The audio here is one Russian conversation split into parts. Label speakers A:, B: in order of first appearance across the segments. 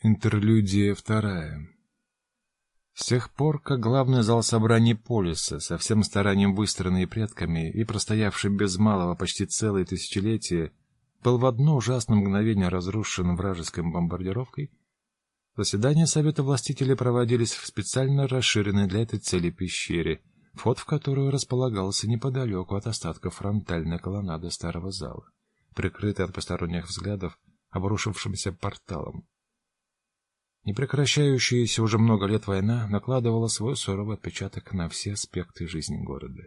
A: Интерлюдия вторая. С тех пор, как главный зал собраний Полиса, со всем старанием выстроенный предками и простоявший без малого почти целое тысячелетие, был в одно ужасное мгновение разрушен вражеской бомбардировкой, заседания Совета властителей проводились в специально расширенной для этой цели пещере, вход в которую располагался неподалеку от остатков фронтальной колоннады старого зала, прикрытый от посторонних взглядов обрушившимся порталом. Непрекращающаяся уже много лет война накладывала свой суровый отпечаток на все аспекты жизни города.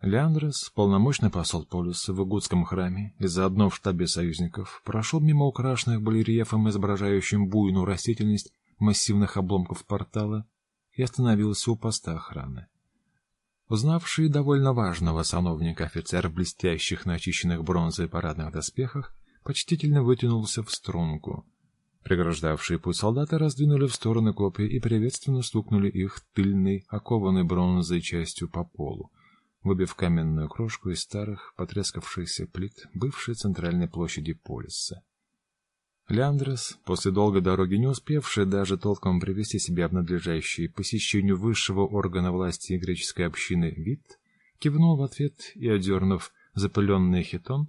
A: Леандрос, полномочный посол Полюса в Игудском храме и заодно в штабе союзников, прошел мимо украшенных барельефом, изображающим буйную растительность массивных обломков портала, и остановился у поста охраны. Узнавший довольно важного сановника офицер в блестящих начищенных бронзой парадных доспехах почтительно вытянулся в струнку — Преграждавшие путь солдаты раздвинули в стороны копья и приветственно стукнули их тыльной, окованной бронзой частью по полу, выбив каменную крошку из старых, потрескавшихся плит бывшей центральной площади Полиса. Леандрос, после долгой дороги не успевший даже толком привести себя в надлежащий посещению высшего органа власти греческой общины вид, кивнул в ответ и, одернув запыленный хитон,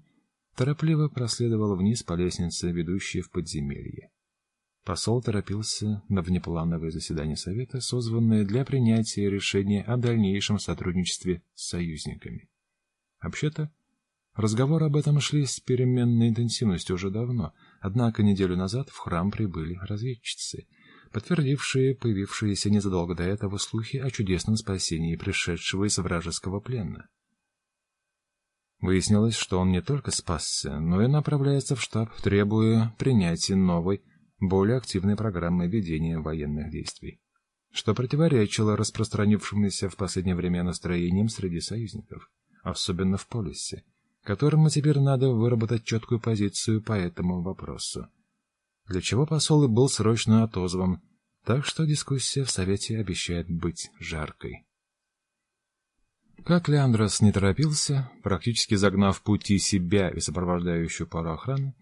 A: торопливо проследовал вниз по лестнице, ведущей в подземелье. Посол торопился на внеплановое заседание Совета, созванное для принятия решения о дальнейшем сотрудничестве с союзниками. Вообще-то, разговоры об этом шли с переменной интенсивностью уже давно, однако неделю назад в храм прибыли разведчицы, подтвердившие появившиеся незадолго до этого слухи о чудесном спасении пришедшего из вражеского плена. Выяснилось, что он не только спасся, но и направляется в штаб, требуя принятия новой, более активной программой ведения военных действий, что противоречило распространившимся в последнее время настроениям среди союзников, особенно в полисе, которому теперь надо выработать четкую позицию по этому вопросу. Для чего посол и был срочно отозван, так что дискуссия в Совете обещает быть жаркой. Как Леандрос не торопился, практически загнав пути себя и сопровождающую пару охраны,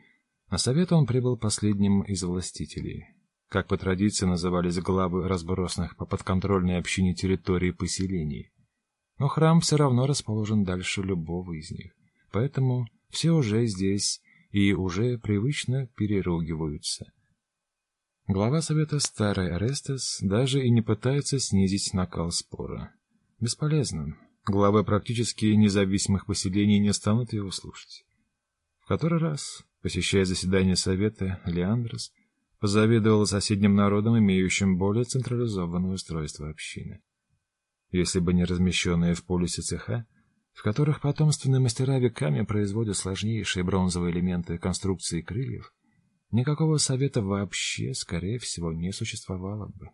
A: на совет он прибыл последним из властителей. Как по традиции назывались главы разбросанных по подконтрольной общине территории поселений. Но храм все равно расположен дальше любого из них. Поэтому все уже здесь и уже привычно переругиваются. Глава совета Старый Арестес даже и не пытается снизить накал спора. Бесполезно. Главы практически независимых поселений не станут его слушать. В который раз Посещая заседание совета, Леандрос позавидовал соседним народам, имеющим более централизованное устройство общины. Если бы не размещенные в полюсе цеха, в которых потомственные мастера веками производят сложнейшие бронзовые элементы конструкции крыльев, никакого совета вообще, скорее всего, не существовало бы.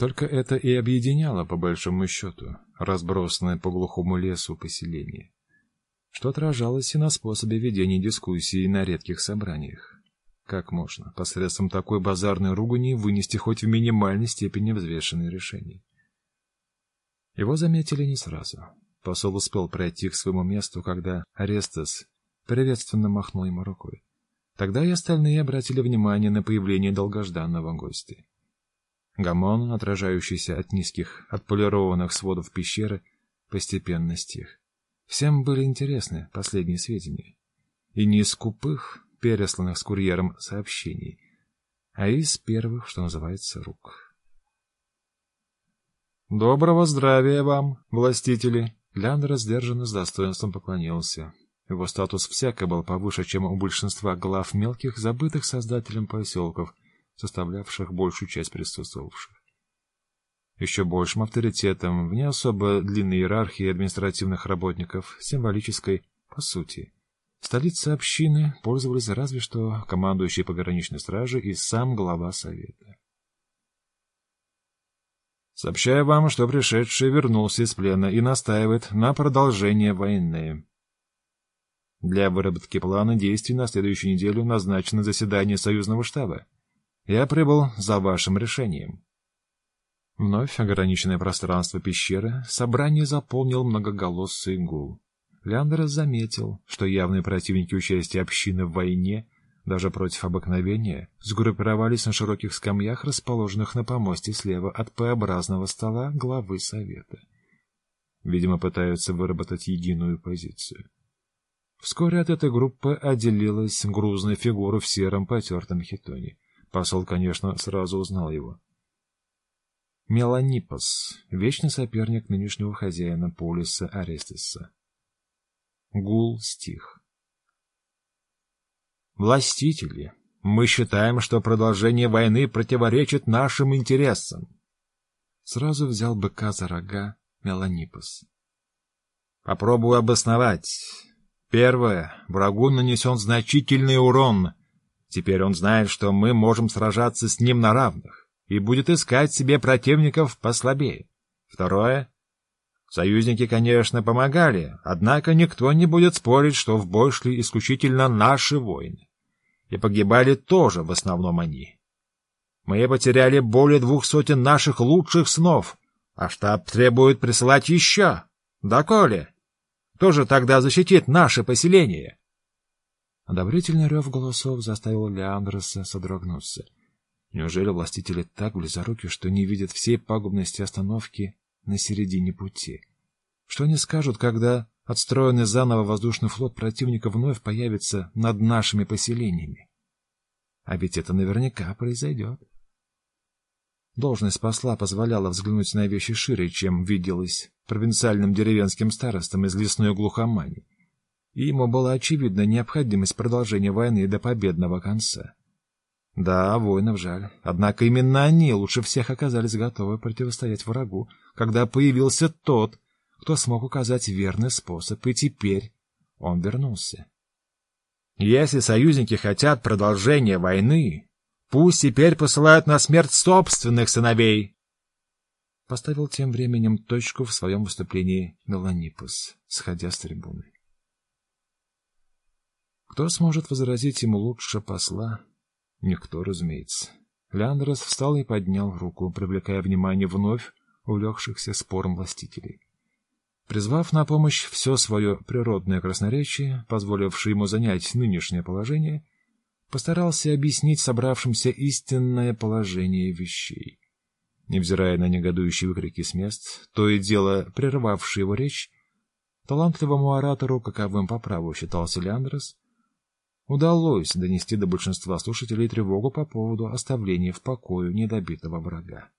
A: Только это и объединяло, по большому счету, разбросанное по глухому лесу поселение что отражалось и на способе ведения дискуссии на редких собраниях. Как можно посредством такой базарной ругани вынести хоть в минимальной степени взвешенные решения? Его заметили не сразу. Посол успел пройти к своему месту, когда Арестес приветственно махнул ему рукой. Тогда и остальные обратили внимание на появление долгожданного гостя. Гамон, отражающийся от низких, отполированных сводов пещеры, постепенно стих. Всем были интересны последние сведения. И не из скупых, пересланных с курьером сообщений, а из первых, что называется, рук. «Доброго здравия вам, властители!» Ляндер сдержанно с достоинством поклонился. Его статус всяко был повыше, чем у большинства глав мелких, забытых создателем поселков, составлявших большую часть присутствовавших еще большим авторитетом в не особо длинной иерархии административных работников, символической по сути. Столица общины пользовались разве что командующий пограничной стражи и сам глава совета. Сообщаю вам, что пришедший вернулся из плена и настаивает на продолжении войны. Для выработки плана действий на следующую неделю назначено заседание союзного штаба. Я прибыл за вашим решением. Вновь ограниченное пространство пещеры собрание заполнил многоголосый гул. Леандр заметил, что явные противники участия общины в войне даже против обыкновения, сгруппировались на широких скамьях, расположенных на помосте слева от П-образного стола главы совета. Видимо, пытаются выработать единую позицию. Вскоре от этой группы отделилась грузная фигура в сером потертом хитоне. Посол, конечно, сразу узнал его. Меланипос, вечный соперник нынешнего хозяина полиса Арестеса. Гул стих. Властители, мы считаем, что продолжение войны противоречит нашим интересам. Сразу взял быка за рога Меланипос. Попробую обосновать. Первое. Врагу нанесен значительный урон. Теперь он знает, что мы можем сражаться с ним на равных и будет искать себе противников послабее. Второе. Союзники, конечно, помогали, однако никто не будет спорить, что в бой шли исключительно наши воины. И погибали тоже в основном они. Мы потеряли более двух сотен наших лучших снов, а штаб требует присылать еще. Доколе? Кто же тогда защитит наше поселение? Одобрительный рев голосов заставил Леандроса содрогнуться. Неужели властители так близоруки, что не видят всей пагубности остановки на середине пути? Что они скажут, когда отстроенный заново воздушный флот противника вновь появится над нашими поселениями? А ведь это наверняка произойдет. Должность посла позволяла взглянуть на вещи шире, чем виделось провинциальным деревенским старостам из лесной глухомани. И ему была очевидна необходимость продолжения войны до победного конца. Да, воинов жаль. Однако именно они лучше всех оказались готовы противостоять врагу, когда появился тот, кто смог указать верный способ, и теперь он вернулся. Если союзники хотят продолжения войны, пусть теперь посылают на смерть собственных сыновей. Поставил тем временем точку в своем выступлении Меланипус, сходя с трибуны. Кто сможет возразить ему лучше посла, Никто, разумеется. Леандрос встал и поднял руку, привлекая внимание вновь увлекшихся спором властителей. Призвав на помощь все свое природное красноречие, позволившее ему занять нынешнее положение, постарался объяснить собравшимся истинное положение вещей. Невзирая на негодующие выкрики с мест, то и дело прервавшие его речь, талантливому оратору, каковым по праву считался Леандрос, удалось донести до большинства слушателей тревогу по поводу оставления в покое недобитого врага.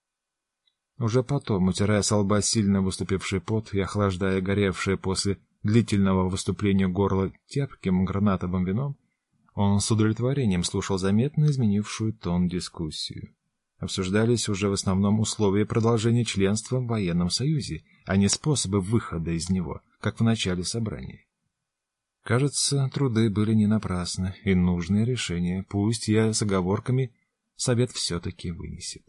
A: Уже потом, утирая с лба сильно выступивший пот и охлаждая горевшее после длительного выступления горло терпким гранатовым вином, он с удовлетворением слушал заметно изменившую тон дискуссию. Обсуждались уже в основном условия продолжения членства в военном союзе, а не способы выхода из него, как в начале собрания. Кажется, труды были не напрасны, и нужное решение, пусть я с оговорками, совет все-таки вынесет.